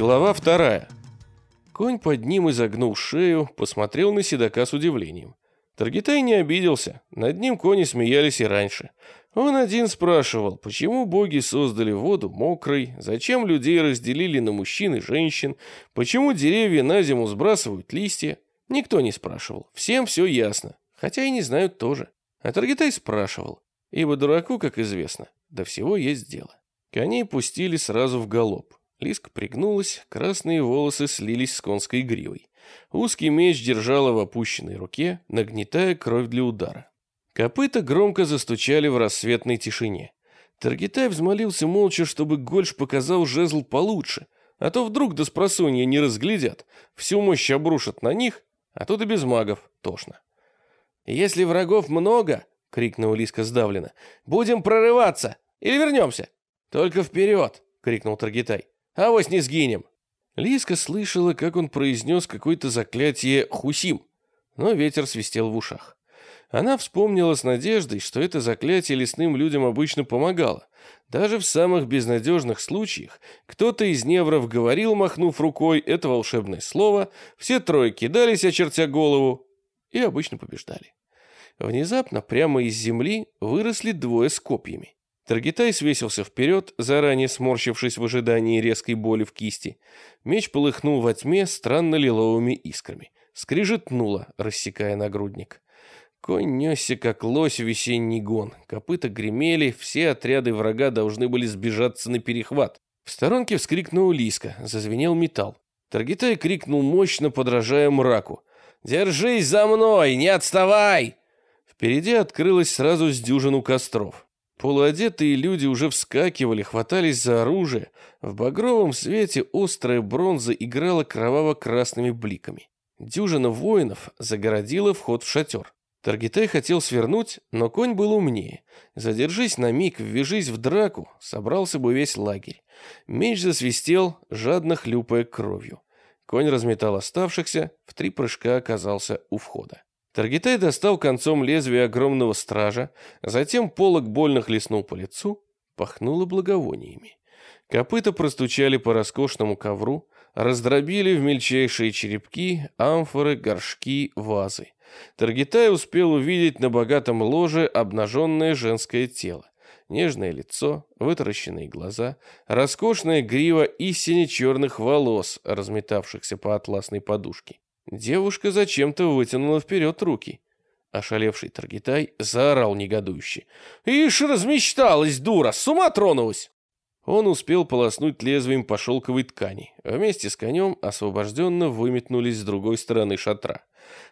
Глава вторая. Конь под ним изогнул шею, посмотрел на седока с удивлением. Таргитай не обиделся, над ним кони смеялись и раньше. Он один спрашивал, почему боги создали воду мокрой, зачем людей разделили на мужчин и женщин, почему деревья на зиму сбрасывают листья. Никто не спрашивал, всем все ясно, хотя и не знают тоже. А Таргитай спрашивал, ибо дураку, как известно, до всего есть дело. Коней пустили сразу в галоп. Лиска пригнулась, красные волосы слились с конской гривой. Узкий меч держала в опущенной руке, нагнетая кровь для удара. Копыта громко застучали в рассветной тишине. Таргитай взмолился молча, чтобы Гольш показал жезл получше, а то вдруг до спросонья не разглядят, всю мощь обрушат на них, а тут и без магов тошно. «Если врагов много, — крикнула Лиска сдавленно, — будем прорываться или вернемся?» «Только вперед!» — крикнул Таргитай. «Авось не сгинем!» Лиска слышала, как он произнес какое-то заклятие «Хусим», но ветер свистел в ушах. Она вспомнила с надеждой, что это заклятие лесным людям обычно помогало. Даже в самых безнадежных случаях кто-то из невров говорил, махнув рукой, это волшебное слово, все трое кидались, очертя голову, и обычно побеждали. Внезапно прямо из земли выросли двое с копьями. Таргитай свесился вперед, заранее сморщившись в ожидании резкой боли в кисти. Меч полыхнул во тьме странно лиловыми искрами. Скрижетнуло, рассекая нагрудник. Конь несся, как лось весенний гон. Копыта гремели, все отряды врага должны были сбежаться на перехват. В сторонке вскрикнул Лиска, зазвенел металл. Таргитай крикнул мощно, подражая мраку. «Держись за мной, не отставай!» Впереди открылось сразу с дюжину костров. Полуодетые люди уже вскакивали, хватались за оружие. В багровом свете острая бронза играла кроваво-красными бликами. Дюжина воинов загородила вход в шатер. Таргитай хотел свернуть, но конь был умнее. Задержись на миг, ввяжись в драку, собрался бы весь лагерь. Меч засвистел, жадно хлюпая кровью. Конь разметал оставшихся, в три прыжка оказался у входа. Таргитай достал концом лезвия огромного стража, затем полог больно хлестнул по лицу, пахнуло благовониями. Копыта простучали по роскошному ковру, раздробили в мельчайшие черепки, амфоры, горшки, вазы. Таргитай успел увидеть на богатом ложе обнаженное женское тело. Нежное лицо, вытаращенные глаза, роскошная грива и черных волос, разметавшихся по атласной подушке. Девушка зачем-то вытянула вперед руки. Ошалевший Таргитай заорал негодующе. «Ишь, размечталась, дура! С ума тронулась!» Он успел полоснуть лезвием по шелковой ткани. Вместе с конем освобожденно выметнулись с другой стороны шатра.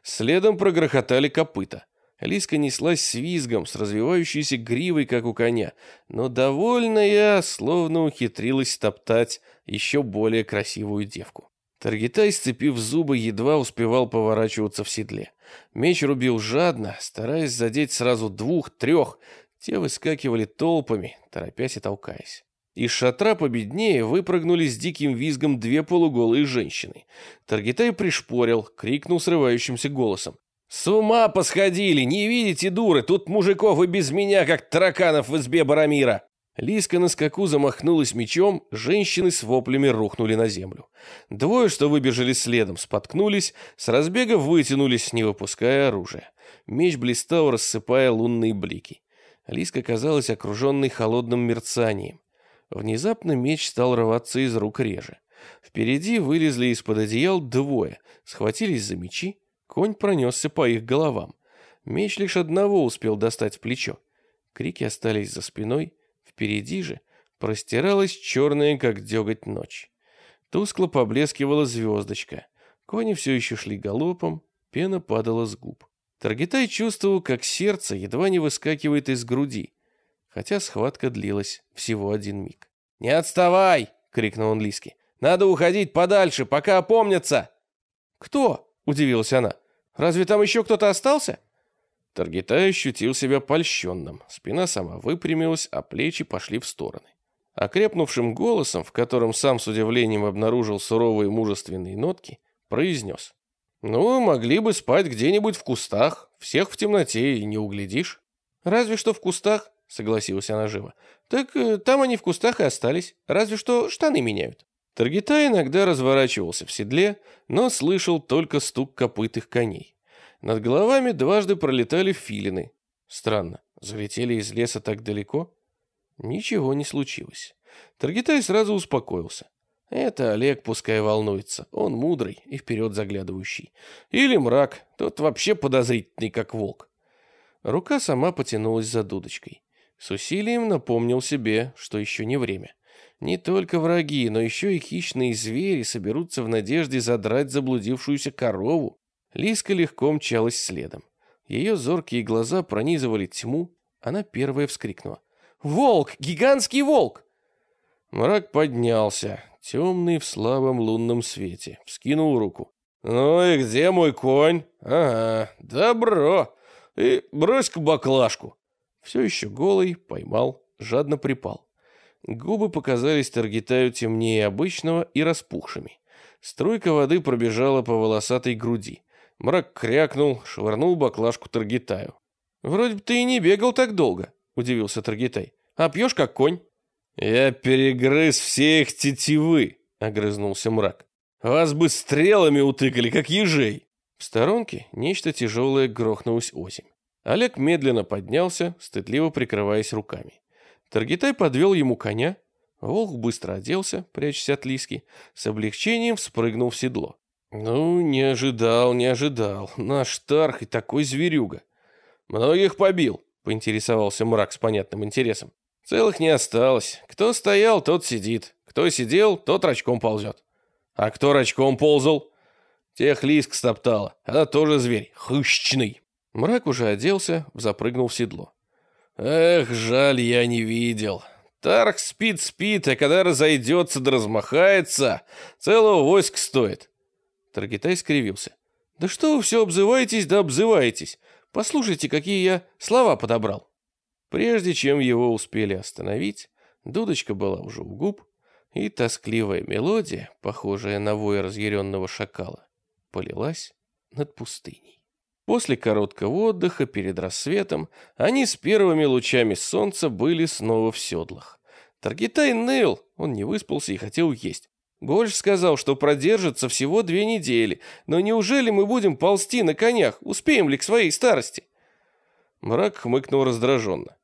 Следом прогрохотали копыта. Лиска неслась с визгом, с развивающейся гривой, как у коня, но довольная, словно ухитрилась топтать еще более красивую девку. Таргитай, сцепив зубы, едва успевал поворачиваться в седле. Меч рубил жадно, стараясь задеть сразу двух-трех. Те выскакивали толпами, торопясь и толкаясь. Из шатра победнее выпрыгнули с диким визгом две полуголые женщины. Таргитай пришпорил, крикнул срывающимся голосом. «С ума посходили! Не видите, дуры? Тут мужиков и без меня, как тараканов в избе Барамира!» Лиска на скаку замахнулась мечом, женщины с воплями рухнули на землю. Двое, что выбежали следом, споткнулись, с разбега вытянулись, не выпуская оружия. Меч блистал, рассыпая лунные блики. Лиска казалась окруженной холодным мерцанием. Внезапно меч стал рваться из рук реже. Впереди вылезли из-под одеял двое, схватились за мечи, конь пронесся по их головам. Меч лишь одного успел достать в плечо. Крики остались за спиной, Впереди же простиралась черная, как деготь, ночь. Тускло поблескивала звездочка. Кони все еще шли галопом, пена падала с губ. Таргитай чувствовал, как сердце едва не выскакивает из груди, хотя схватка длилась всего один миг. «Не отставай!» — крикнул он Лиске. «Надо уходить подальше, пока опомнятся!» «Кто?» — удивилась она. «Разве там еще кто-то остался?» Таргитай ощутил себя польщенным. Спина сама выпрямилась, а плечи пошли в стороны. Окрепнувшим голосом, в котором сам с удивлением обнаружил суровые мужественные нотки, произнес. «Ну, могли бы спать где-нибудь в кустах. Всех в темноте и не углядишь». «Разве что в кустах», — согласилась она живо. «Так э, там они в кустах и остались. Разве что штаны меняют». Таргитай иногда разворачивался в седле, но слышал только стук копытых коней. Над головами дважды пролетали филины. Странно, залетели из леса так далеко? Ничего не случилось. Таргитай сразу успокоился. Это Олег пускай волнуется, он мудрый и вперед заглядывающий. Или мрак, тот вообще подозрительный, как волк. Рука сама потянулась за дудочкой. С усилием напомнил себе, что еще не время. Не только враги, но еще и хищные звери соберутся в надежде задрать заблудившуюся корову. Лиска легко мчалась следом. Ее зоркие глаза пронизывали тьму. Она первая вскрикнула. «Волк! Гигантский волк!» Мрак поднялся, темный в слабом лунном свете, вскинул руку. «Ну и где мой конь? Ага, добро. И брось-ка баклажку». Все еще голый, поймал, жадно припал. Губы показались Таргитаю темнее обычного и распухшими. Струйка воды пробежала по волосатой груди. Мрак крякнул, швырнул баклажку Таргитаю. «Вроде бы ты и не бегал так долго», — удивился Таргитай. «А пьешь как конь». «Я перегрыз все их тетивы», — огрызнулся мрак. «Вас бы стрелами утыкали, как ежей». В сторонке нечто тяжелое грохнулось озимь. Олег медленно поднялся, стыдливо прикрываясь руками. Таргитай подвел ему коня. Волк быстро оделся, прячась от Лиски, с облегчением спрыгнул в седло. Ну, не ожидал, не ожидал. Наш Тарх и такой зверюга. Многих побил, поинтересовался мрак с понятным интересом. Целых не осталось. Кто стоял, тот сидит. Кто сидел, тот рачком ползет. А кто рачком ползал? Тех Лиск стоптала. Она тоже зверь, хыщный. Мрак уже оделся, запрыгнул в седло. Эх, жаль, я не видел. Тарх спит-спит, а когда разойдется да размахается, целого войск стоит. Таргитай скривился. «Да что вы все обзываетесь да обзываетесь? Послушайте, какие я слова подобрал». Прежде чем его успели остановить, дудочка была уже у губ, и тоскливая мелодия, похожая на вой разъяренного шакала, полилась над пустыней. После короткого отдыха перед рассветом они с первыми лучами солнца были снова в седлах. Таргитай ныл, он не выспался и хотел есть. Гольш сказал, что продержится всего две недели, но неужели мы будем ползти на конях? Успеем ли к своей старости?» Мрак хмыкнул раздраженно.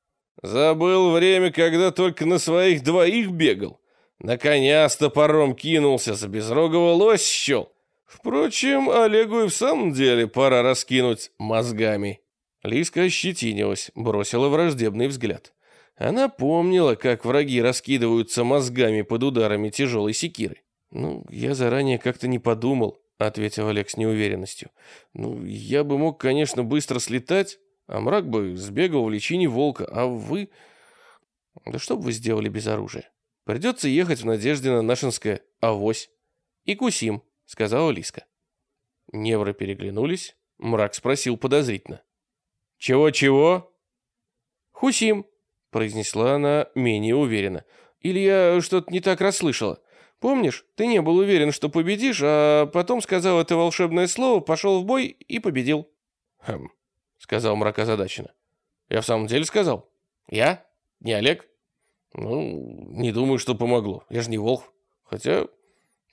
«Забыл время, когда только на своих двоих бегал. На коня с топором кинулся, за безрогого лось щел. Впрочем, Олегу и в самом деле пора раскинуть мозгами». Лиска ощетинилась, бросила враждебный взгляд. Она помнила, как враги раскидываются мозгами под ударами тяжелой секиры. «Ну, я заранее как-то не подумал», — ответил Олег с неуверенностью. «Ну, я бы мог, конечно, быстро слетать, а мрак бы сбегал в личине волка, а вы...» «Да что бы вы сделали без оружия? Придется ехать в надежде на нашинское авось. И кусим», — сказала Лиска. Невры переглянулись. Мрак спросил подозрительно. «Чего-чего?» «Хусим», — произнесла она менее уверенно. «Или я что-то не так расслышала?» Помнишь, ты не был уверен, что победишь, а потом сказал это волшебное слово, пошел в бой и победил. Хм, сказал мрак озадаченно. Я в самом деле сказал? Я? Не Олег? Ну, не думаю, что помогло. Я же не волк. Хотя,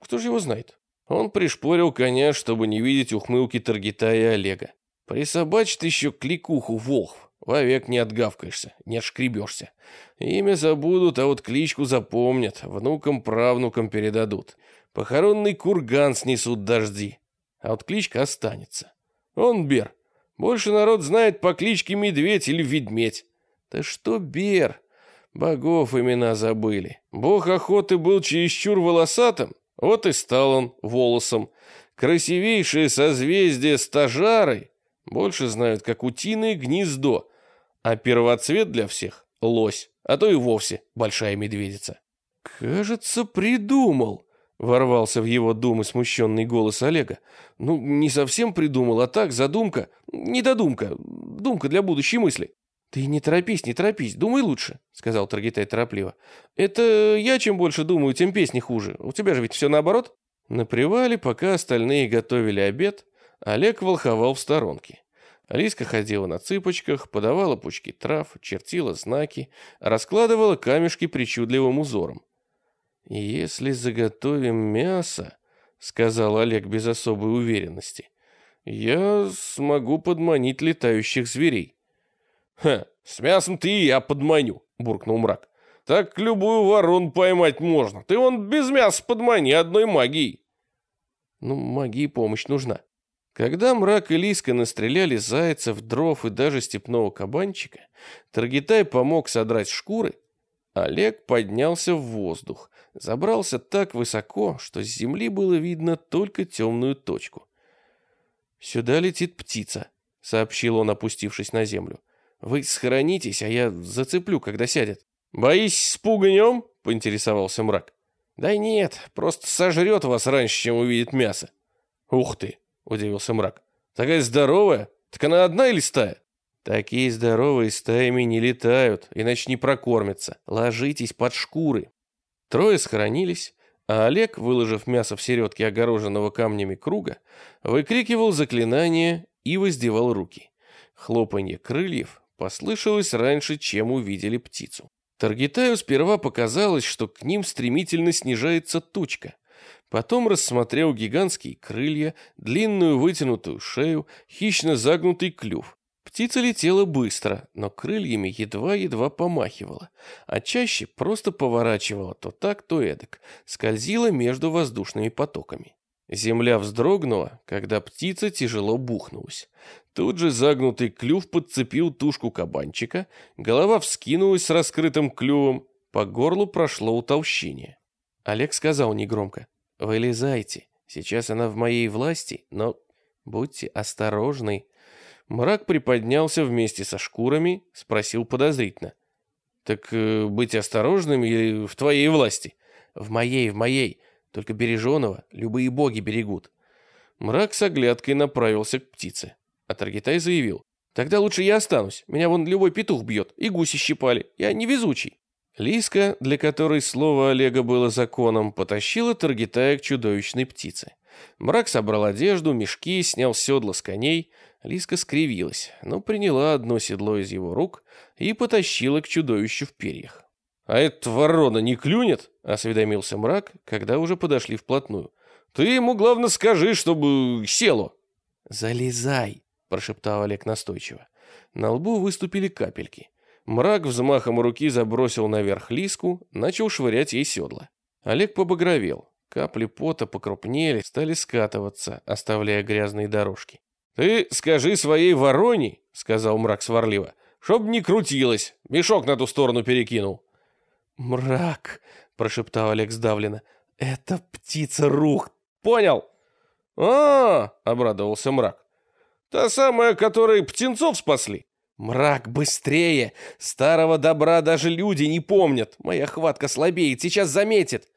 кто же его знает? Он пришпорил коня, чтобы не видеть ухмылки Таргита и Олега. Присобачит еще кликуху волхв. Вовек не отгавкаешься, не отшкребешься. Имя забудут, а вот кличку запомнят, внукам-правнукам передадут. Похоронный курган снесут дожди, а вот кличка останется. Он Бер. Больше народ знает по кличке Медведь или Ведмедь. Да что Бер? Богов имена забыли. Бог охоты был чересчур волосатым, вот и стал он волосом. Красивейшее созвездие стажары больше знают, как утиное гнездо, а первоцвет для всех — лось, а то и вовсе большая медведица. «Кажется, придумал», — ворвался в его думы смущенный голос Олега. «Ну, не совсем придумал, а так задумка, недодумка, думка для будущей мысли». «Ты не торопись, не торопись, думай лучше», — сказал Таргитай торопливо. «Это я чем больше думаю, тем песни хуже. У тебя же ведь все наоборот». На привале, пока остальные готовили обед, Олег волховал в сторонке. Алиска ходила на цыпочках, подавала пучки трав, чертила знаки, раскладывала камешки причудливым узором. «Если заготовим мясо», — сказал Олег без особой уверенности, «я смогу подманить летающих зверей». «Ха, с мясом-то и я подманю», — буркнул мрак. «Так любую ворону поймать можно. Ты вон без мяса подмани одной магией». «Ну, магии помощь нужна». Когда мрак и Лиска настреляли зайцев, дров и даже степного кабанчика, Таргитай помог содрать шкуры, Олег поднялся в воздух, забрался так высоко, что с земли было видно только темную точку. «Сюда летит птица», — сообщил он, опустившись на землю. «Вы схоронитесь, а я зацеплю, когда сядет». «Боись, спугнем?» — поинтересовался мрак. «Да нет, просто сожрет вас раньше, чем увидит мясо». «Ух ты!» — удивился мрак. «Такая здоровая? Так она одна или стая?» «Такие здоровые стаями не летают, иначе не прокормятся. Ложитесь под шкуры». Трое схоронились, а Олег, выложив мясо в середке огороженного камнями круга, выкрикивал заклинание и воздевал руки. Хлопанье крыльев послышалось раньше, чем увидели птицу. Таргитаю сперва показалось, что к ним стремительно снижается тучка. Потом рассмотрел гигантские крылья, длинную вытянутую шею, хищно загнутый клюв. Птица летела быстро, но крыльями едва-едва помахивала, а чаще просто поворачивала то так, то эдак, скользила между воздушными потоками. Земля вздрогнула, когда птица тяжело бухнулась. Тут же загнутый клюв подцепил тушку кабанчика, голова вскинулась с раскрытым клювом, по горлу прошло утолщение. Олег сказал негромко. Вылезайте. Сейчас она в моей власти, но будьте осторожны. Мрак приподнялся вместе со шкурами, спросил подозрительно. Так э, быть осторожным или в твоей власти? В моей, в моей. Только береженого любые боги берегут. Мрак с оглядкой направился к птице. А Таргитай заявил. Тогда лучше я останусь. Меня вон любой петух бьет. И гуси щипали. Я невезучий. Лиска, для которой слово Олега было законом, потащила Таргитая к чудовищной птице. Мрак собрал одежду, мешки, снял седла с коней. Лиска скривилась, но приняла одно седло из его рук и потащила к чудовищу в перьях. «А эта ворона не клюнет?» — осведомился мрак, когда уже подошли вплотную. «Ты ему, главное, скажи, чтобы село». «Залезай!» — прошептал Олег настойчиво. На лбу выступили капельки. Мрак взмахом руки забросил наверх лиску, начал швырять ей седла. Олег побагровел. Капли пота покрупнели, стали скатываться, оставляя грязные дорожки. «Ты скажи своей вороне, — сказал мрак сварливо, — чтоб не крутилась, мешок на ту сторону перекинул». «Мрак!» — прошептал Олег сдавленно. «Это птица рух, понял?» а, -а, обрадовался мрак. «Та самая, которой птенцов спасли?» «Мрак, быстрее! Старого добра даже люди не помнят! Моя хватка слабеет, сейчас заметит!»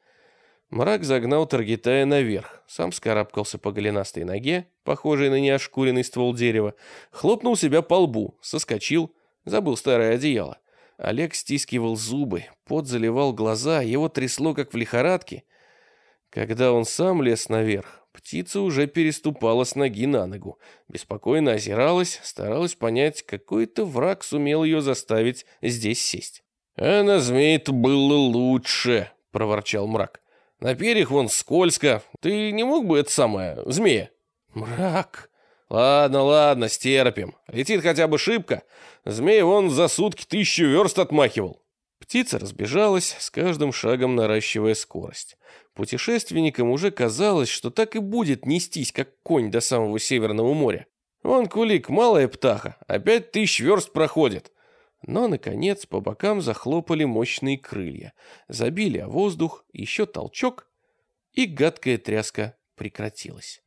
Мрак загнал Таргитая наверх, сам скарабкался по голенастой ноге, похожей на неошкуренный ствол дерева, хлопнул себя по лбу, соскочил, забыл старое одеяло. Олег стискивал зубы, пот заливал глаза, его трясло, как в лихорадке. Когда он сам лез наверх, Птица уже переступала с ноги на ногу, беспокойно озиралась, старалась понять, какой-то враг сумел ее заставить здесь сесть. «А на змей-то было лучше», — проворчал мрак. «На перьях вон скользко. Ты не мог бы это самое, змея?» «Мрак!» «Ладно, ладно, стерпим. Летит хотя бы шибко. Змей вон за сутки тысячу верст отмахивал». Птица разбежалась, с каждым шагом наращивая скорость. Путешественникам уже казалось, что так и будет нестись, как конь до самого Северного моря. Вон кулик, малая птаха, опять тысяч верст проходит. Но, наконец, по бокам захлопали мощные крылья, забили о воздух, еще толчок, и гадкая тряска прекратилась.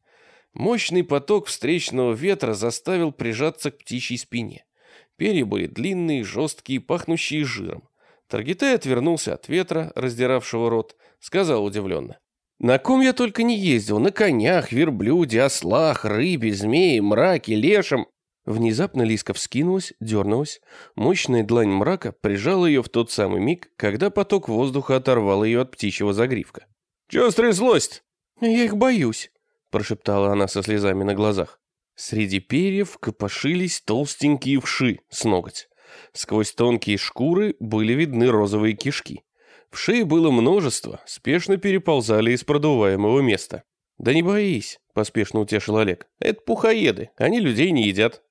Мощный поток встречного ветра заставил прижаться к птичьей спине. Перья были длинные, жесткие, пахнущие жиром. Таргитай отвернулся от ветра, раздиравшего рот, сказал удивленно. «На ком я только не ездил, на конях, верблюде, ослах, рыбе, змее, мраке, лешем». Внезапно Лиска вскинулась, дернулась. Мощная длань мрака прижала ее в тот самый миг, когда поток воздуха оторвал ее от птичьего загривка. «Чего стряслось «Я их боюсь», — прошептала она со слезами на глазах. Среди перьев копошились толстенькие вши с ноготь. Сквозь тонкие шкуры были видны розовые кишки. В шее было множество, спешно переползали из продуваемого места. «Да не боись», — поспешно утешил Олег. «Это пухоеды, они людей не едят».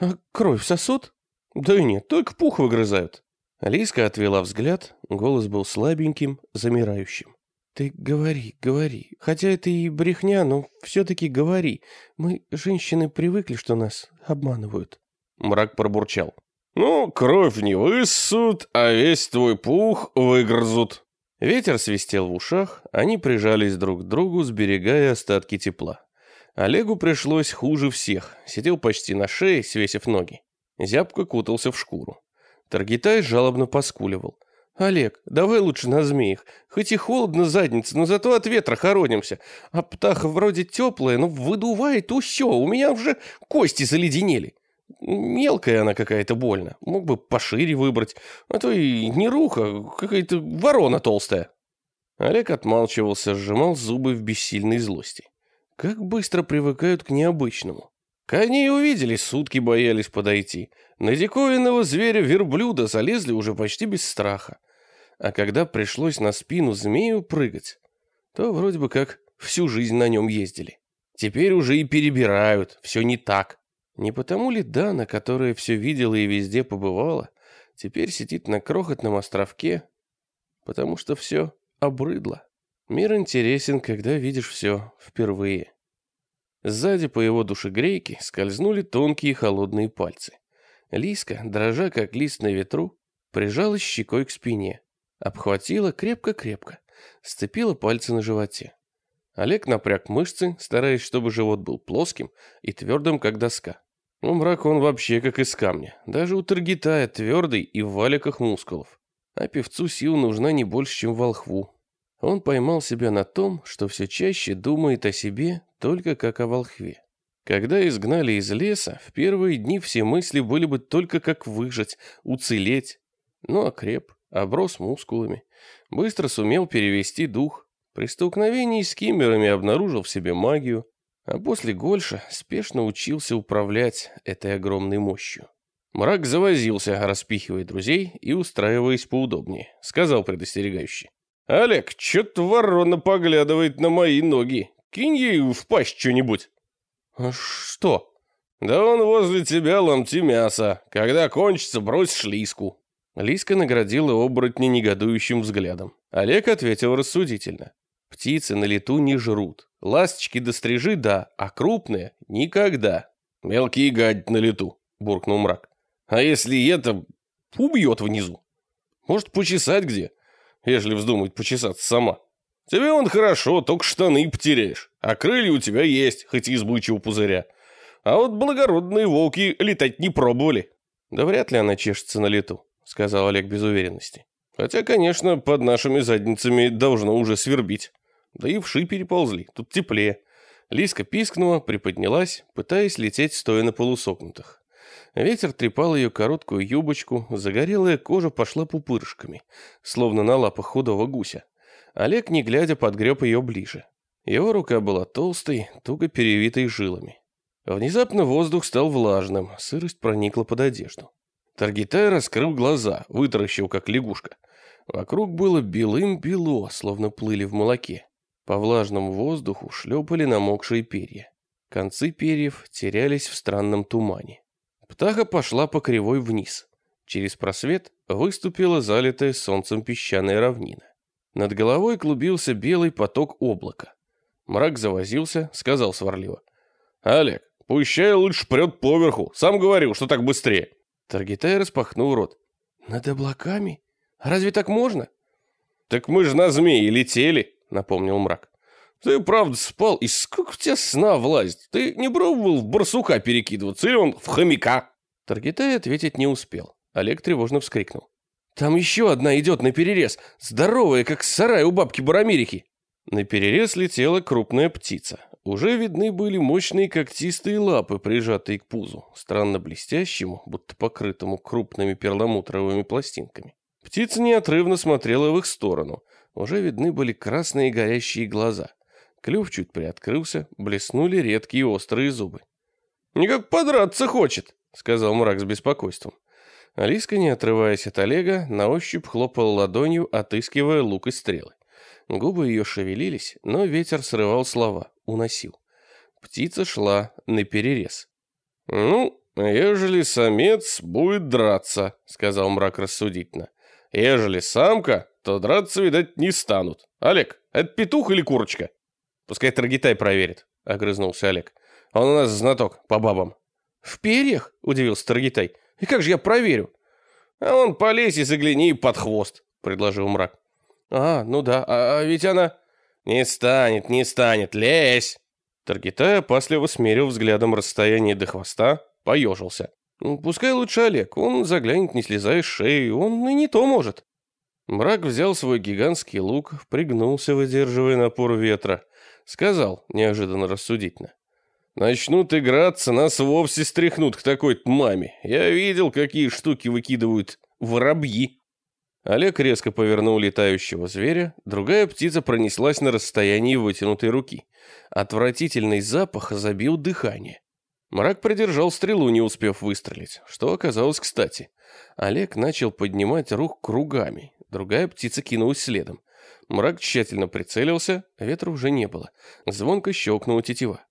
«А кровь сосут?» «Да нет, только пух выгрызают». Алиска отвела взгляд, голос был слабеньким, замирающим. «Ты говори, говори. Хотя это и брехня, но все-таки говори. Мы, женщины, привыкли, что нас обманывают». Мрак пробурчал. «Ну, кровь не высут, а весь твой пух выгрызут». Ветер свистел в ушах, они прижались друг к другу, сберегая остатки тепла. Олегу пришлось хуже всех, сидел почти на шее, свесив ноги. Зябко кутался в шкуру. Таргитай жалобно поскуливал. «Олег, давай лучше на змеях. Хоть и холодно задница, но зато от ветра хоронимся. А птаха вроде теплая, но выдувает усё, у меня уже кости заледенели. Мелкая она какая-то больно. Мог бы пошире выбрать. А то и не руха, какая-то ворона толстая». Олег отмалчивался, сжимал зубы в бессильной злости. Как быстро привыкают к необычному. Коней увидели, сутки боялись подойти. На диковинного зверя-верблюда залезли уже почти без страха. А когда пришлось на спину змею прыгать, то вроде бы как всю жизнь на нем ездили. Теперь уже и перебирают, все не так. Не потому ли Дана, которая все видела и везде побывала, теперь сидит на крохотном островке, потому что все обрыдло. Мир интересен, когда видишь все впервые. Сзади по его душегрейке скользнули тонкие холодные пальцы. Лиска, дрожа как лист на ветру, прижалась щекой к спине, обхватила крепко-крепко, сцепила пальцы на животе. Олег напряг мышцы, стараясь, чтобы живот был плоским и твердым, как доска. У мрака он вообще как из камня, даже у Таргитая твердый и в валиках мускулов. А певцу сил нужна не больше, чем волхву. Он поймал себя на том, что все чаще думает о себе только как о волхве. Когда изгнали из леса, в первые дни все мысли были бы только как выжить, уцелеть. Но окреп, оброс мускулами, быстро сумел перевести дух. При столкновении с киммерами обнаружил в себе магию, а после Гольша спешно учился управлять этой огромной мощью. Мрак завозился, распихивая друзей и устраиваясь поудобнее. Сказал предостерегающе. «Олег, чё-то ворона поглядывает на мои ноги. Кинь ей в пасть что-нибудь». А «Что?» «Да он возле тебя ломти мяса. Когда кончится, бросишь лиску». Лиска наградила оборотня негодующим взглядом. Олег ответил рассудительно. «Птицы на лету не жрут. Ласточки до стрижи, да, а крупные — никогда». «Мелкие гадят на лету», — буркнул мрак. «А если это убьет внизу? Может, почесать где, если вздумать почесаться сама?» Тебе он хорошо, только штаны потеряешь. А крылья у тебя есть, хоть и из бычьего пузыря. А вот благородные волки летать не пробовали. Да вряд ли она чешется на лету, сказал Олег без уверенности. Хотя, конечно, под нашими задницами должно уже свербить. Да и вши переползли, тут теплее. Лиска пискнула, приподнялась, пытаясь лететь, стоя на полусогнутых. Ветер трепал ее короткую юбочку, загорелая кожа пошла пупырышками, словно на лапах худого гуся. Олег, не глядя, подгреб ее ближе. Его рука была толстой, туго перевитой жилами. Внезапно воздух стал влажным, сырость проникла под одежду. Таргитай раскрыл глаза, вытаращил, как лягушка. Вокруг было белым-бело, словно плыли в молоке. По влажному воздуху шлепали намокшие перья. Концы перьев терялись в странном тумане. Птаха пошла по кривой вниз. Через просвет выступила залитая солнцем песчаная равнина. Над головой клубился белый поток облака. Мрак завозился, сказал сварливо. «Олег, пущай лучше прет поверху. Сам говорил, что так быстрее». Таргитай распахнул рот. «Над облаками? Разве так можно?» «Так мы же на змеи летели», — напомнил мрак. «Ты правда спал, и сколько у тебя сна влазит? Ты не пробовал в барсука перекидываться, или он в хомяка?» Таргитай ответить не успел. Олег тревожно вскрикнул. Там еще одна идет на перерез, здоровая, как сарай у бабки Барамирики. На перерез летела крупная птица. Уже видны были мощные когтистые лапы, прижатые к пузу, странно блестящему, будто покрытому крупными перламутровыми пластинками. Птица неотрывно смотрела в их сторону. Уже видны были красные горящие глаза. Клюв чуть приоткрылся, блеснули редкие острые зубы. «Никак подраться хочет», — сказал мрак с беспокойством. Алиска, не отрываясь от Олега, на ощупь хлопала ладонью, отыскивая лук и стрелы. Губы ее шевелились, но ветер срывал слова, уносил. Птица шла на перерез. «Ну, ежели самец будет драться», — сказал мрак рассудительно. «Ежели самка, то драться, видать, не станут. Олег, это петух или курочка?» «Пускай Таргитай проверит», — огрызнулся Олег. «Он у нас знаток по бабам». «В перьях?» — удивился Таргитай. «И как же я проверю?» «А он полезь и загляни под хвост», — предложил мрак. «А, ну да, а, а ведь она...» «Не станет, не станет, лезь!» Таргитай опасливо смерил взглядом расстояние до хвоста, поежился. «Ну, «Пускай лучше Олег, он заглянет, не слезая с шеи, он и не то может». Мрак взял свой гигантский лук, пригнулся, выдерживая напор ветра. Сказал, неожиданно рассудительно. «Начнут играться, нас вовсе стряхнут к такой-то маме. Я видел, какие штуки выкидывают воробьи». Олег резко повернул летающего зверя, другая птица пронеслась на расстоянии вытянутой руки. Отвратительный запах забил дыхание. Мрак придержал стрелу, не успев выстрелить, что оказалось кстати. Олег начал поднимать рук кругами, другая птица кинулась следом. Мрак тщательно прицелился, ветра уже не было. Звонко щелкнула тетива.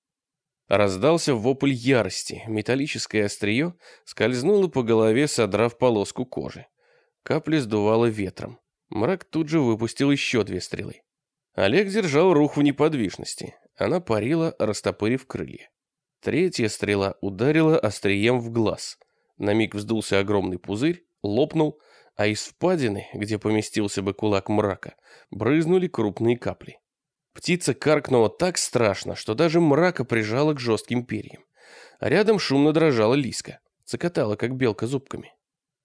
Раздался вопль ярости, металлическое острие скользнуло по голове, содрав полоску кожи. Капли сдувало ветром. Мрак тут же выпустил еще две стрелы. Олег держал рух в неподвижности. Она парила, растопырив крылья. Третья стрела ударила острием в глаз. На миг вздулся огромный пузырь, лопнул, а из впадины, где поместился бы кулак мрака, брызнули крупные капли. Птица каркнула так страшно, что даже мрака прижала к жестким перьям. А рядом шумно дрожала лиска, цокотала, как белка зубками.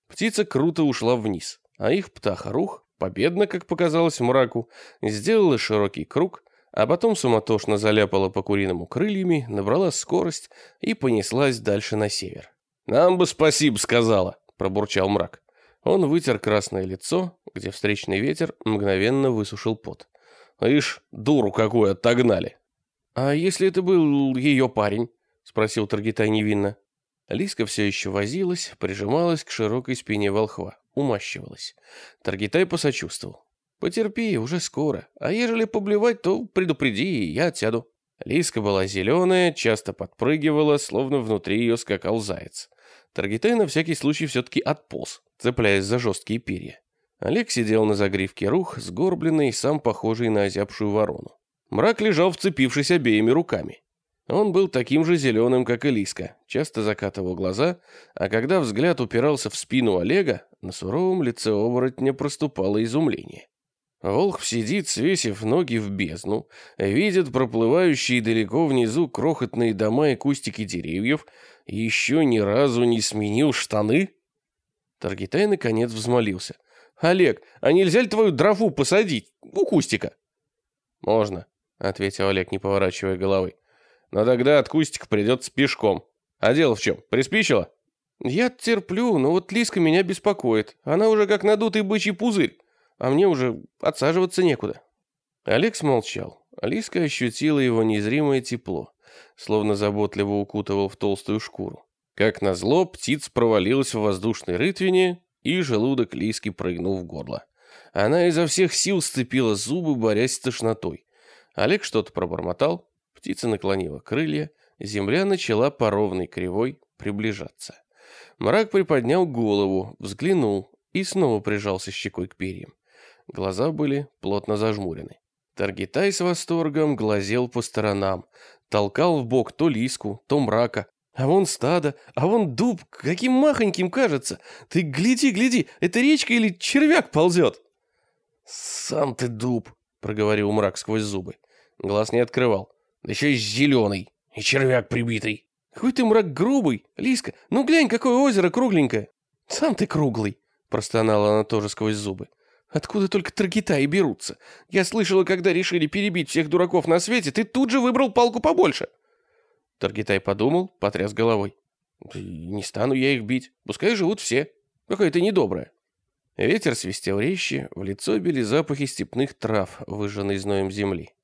Птица круто ушла вниз, а их птаха-рух, победно, как показалось мраку, сделала широкий круг, а потом суматошно заляпала по куриному крыльями, набрала скорость и понеслась дальше на север. «Нам бы спасибо сказала», — пробурчал мрак. Он вытер красное лицо, где встречный ветер мгновенно высушил пот. «Ишь, дуру какую отогнали!» «А если это был ее парень?» — спросил Таргитай невинно. Лиска все еще возилась, прижималась к широкой спине волхва, умащивалась. Таргитай посочувствовал. «Потерпи, уже скоро. А ежели поблевать, то предупреди, и я отсяду». Лиска была зеленая, часто подпрыгивала, словно внутри ее скакал заяц. Таргитай на всякий случай все-таки отполз, цепляясь за жесткие перья. Олег сидел на загривке рух, сгорбленный, сам похожий на озябшую ворону. Мрак лежал, вцепившись обеими руками. Он был таким же зеленым, как и Лиска, часто закатывал глаза, а когда взгляд упирался в спину Олега, на суровом лице оборотня проступало изумление. Волх сидит, свесив ноги в бездну, видит проплывающие далеко внизу крохотные дома и кустики деревьев, и еще ни разу не сменил штаны? Таргитай наконец взмолился. «Олег, а нельзя ли твою дрову посадить у кустика?» «Можно», — ответил Олег, не поворачивая головы. Но тогда от Кустика придется пешком. А дело в чем? Приспичило? Я терплю, но вот Лиска меня беспокоит. Она уже как надутый бычий пузырь, а мне уже отсаживаться некуда. Олег смолчал. Лиска ощутила его незримое тепло, словно заботливо укутывал в толстую шкуру. Как назло, птиц провалилась в воздушной рытвине, и желудок Лиски прыгнул в горло. Она изо всех сил сцепила зубы, борясь с тошнотой. Олег что-то пробормотал, Птица наклонила крылья, земля начала по ровной кривой приближаться. Мрак приподнял голову, взглянул и снова прижался щекой к перьям. Глаза были плотно зажмурены. Таргитай с восторгом глазел по сторонам, толкал в бок то лиску, то мрака. А вон стадо, а вон дуб, каким махоньким кажется. Ты гляди, гляди, это речка или червяк ползет? Сам ты дуб, проговорил мрак сквозь зубы. Глаз не открывал. Да еще и зеленый. И червяк прибитый. Какой ты мрак грубый. Лиска, ну глянь, какое озеро кругленькое. Сам ты круглый. Простонала она тоже сквозь зубы. Откуда только таргетаи берутся? Я слышала, когда решили перебить всех дураков на свете, ты тут же выбрал палку побольше. Таргетай подумал, потряс головой. Не стану я их бить. Пускай живут все. Какая-то недобрая. Ветер свистел резче, в лицо били запахи степных трав, выжженной зноем земли.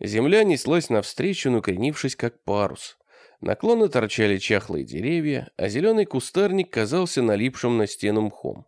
Земля неслась навстречу, накренившись как парус. Наклонно торчали чахлые деревья, а зеленый кустарник казался налипшим на стену мхом.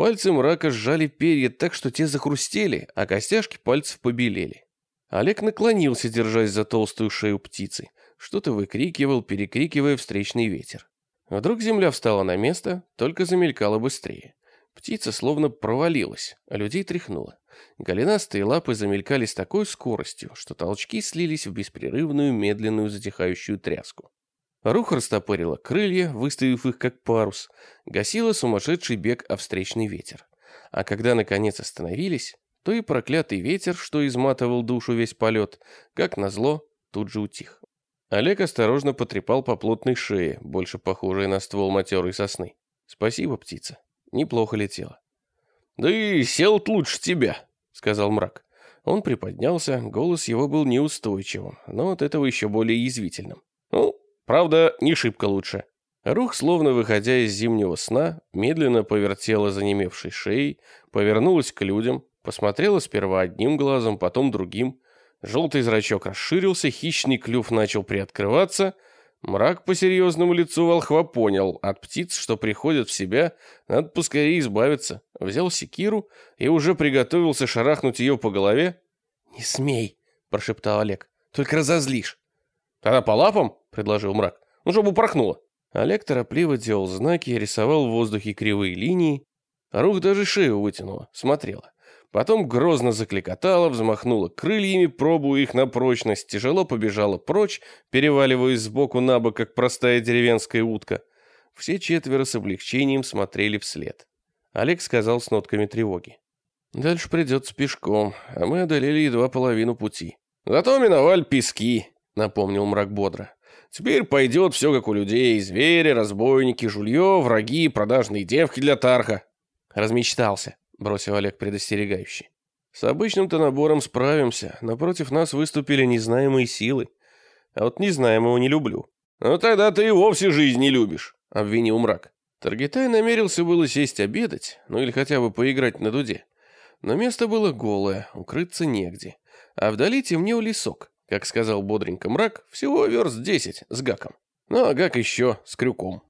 Пальцы мрака сжали перья так, что те захрустели, а костяшки пальцев побелели. Олег наклонился, держась за толстую шею птицы. Что-то выкрикивал, перекрикивая встречный ветер. Вдруг земля встала на место, только замелькала быстрее. Птица словно провалилась, а людей тряхнула. Голенастые лапы замелькали с такой скоростью, что толчки слились в беспрерывную медленную затихающую тряску. Рух растопырила крылья, выставив их как парус, гасила сумасшедший бег о встречный ветер. А когда наконец остановились, то и проклятый ветер, что изматывал душу весь полет, как назло, тут же утих. Олег осторожно потрепал по плотной шее, больше похожей на ствол матерой сосны. «Спасибо, птица. Неплохо летела». «Да и сел лучше тебя», — сказал мрак. Он приподнялся, голос его был неустойчивым, но от этого еще более язвительным. «Ну, правда, не шибко лучше». Рух, словно выходя из зимнего сна, медленно повертела занемевшей шеей, повернулась к людям, посмотрела сперва одним глазом, потом другим. Желтый зрачок расширился, хищный клюв начал приоткрываться. Мрак по серьезному лицу волхва понял, от птиц, что приходят в себя, надо поскорее избавиться. Взял секиру и уже приготовился шарахнуть ее по голове. «Не смей!» – прошептал Олег. «Только разозлишь!» «Тогда по лапам?» – предложил мрак. «Ну, чтобы упорхнуло!» Олег торопливо делал знаки, рисовал в воздухе кривые линии. Рух даже шею вытянула, смотрела. Потом грозно закликотала, взмахнула крыльями, пробуя их на прочность, тяжело побежала прочь, переваливаясь сбоку на бок, как простая деревенская утка. Все четверо с облегчением смотрели вслед. Олег сказал с нотками тревоги. «Дальше придется пешком, а мы одолели едва половину пути». «Зато миновали пески», — напомнил мрак бодро. Теперь пойдет все как у людей. Звери, разбойники, жулье, враги, продажные девки для тарха. Размечтался, бросил Олег предостерегающий. С обычным-то набором справимся. Напротив нас выступили незнаемые силы. А вот незнаемого не люблю. Ну тогда ты и вовсе жизнь не любишь, обвинил мрак. Таргитай намерился было сесть обедать, ну или хотя бы поиграть на дуде. Но место было голое, укрыться негде. А вдали темнел лесок. Как сказал бодренько мрак, всего верст десять с гаком. Ну а гак еще с крюком.